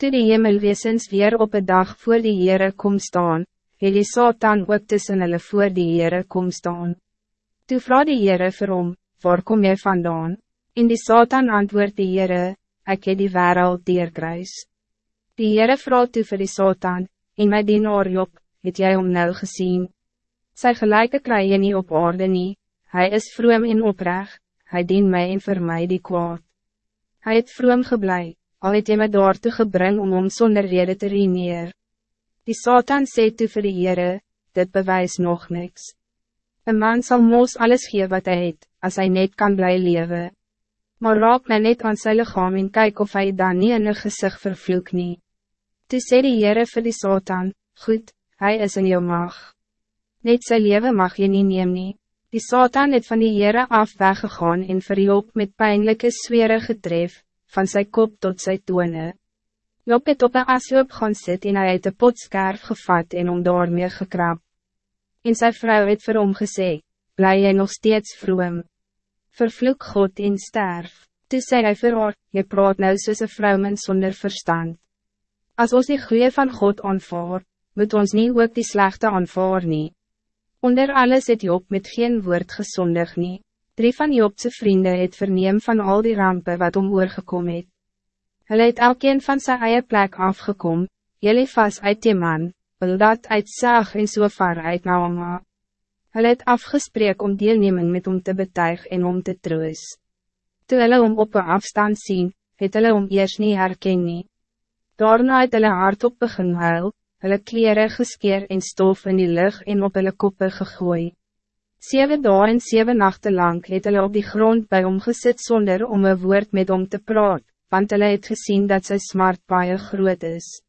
Toe die hemelweesens weer op een dag voor die Heere kom staan, het die Satan ook tussen hulle voor die Heere kom staan. Toe vraag die Heere vir hom, waar kom jy vandaan? En die Satan antwoord die Heere, ek het die wereld deerkruis. Die Heere vraag toe vir die Satan, en my dienaar Job, het jy om nou gezien? Sy gelijke kry jy nie op aarde nie, hy is vroom en oprecht, hij dien mij en vir my die kwaad. Hij het vroom geblei, al het jy my daartoe gebring om om zonder rede te reneer. Die Satan sê toe vir die Heere, dit bewijs nog niks. Een man zal moos alles gee wat hij het, als hij net kan blij leven. Maar raak my net aan sy lichaam en kyk of hij dan niet in een gezicht vervloek nie. Toe sê die Heere vir die Satan, goed, hij is in jou mag. Net sy leven mag je niet neem nie. Die Satan het van die Heere af weggegaan en vir Job met pijnlijke swere getref, van zijn kop tot zijn tone. Job het op een asloop gaan sit en hy het een potskerf gevat en om daarmee gekrap. En sy vrou het vir hom gesê, bly jy nog steeds vroom. Vervloek God en sterf. Toe sê hy vir haar, jy praat nou soos een vrouwen zonder verstand. Als ons die goeie van God aanvaar, moet ons niet ook die slechte aanvaar nie. Onder alles het Job met geen woord gezondig nie. Drie van Jobse vrienden het verneem van al die rampen wat om oorgekom het. Hulle het elkeen van sy eie plek afgekom, Jelifas uit Teman, Bildad uit Saag en Sofar uit Naama. Hulle het afgespreek om deelneming met om te betuig en om te troos. Toe hulle om op een afstand zien, het hulle om eers nie herken nie. Daarna het hulle hardop begin huil, hulle kleren geskeer en stof in die lucht en op hulle koppe gegooi. Zeven dagen en zeven nachten lang het hulle op die grond bij hom gesit sonder om een woord met hom te praat, want hulle het gezien dat sy smart baie groot is.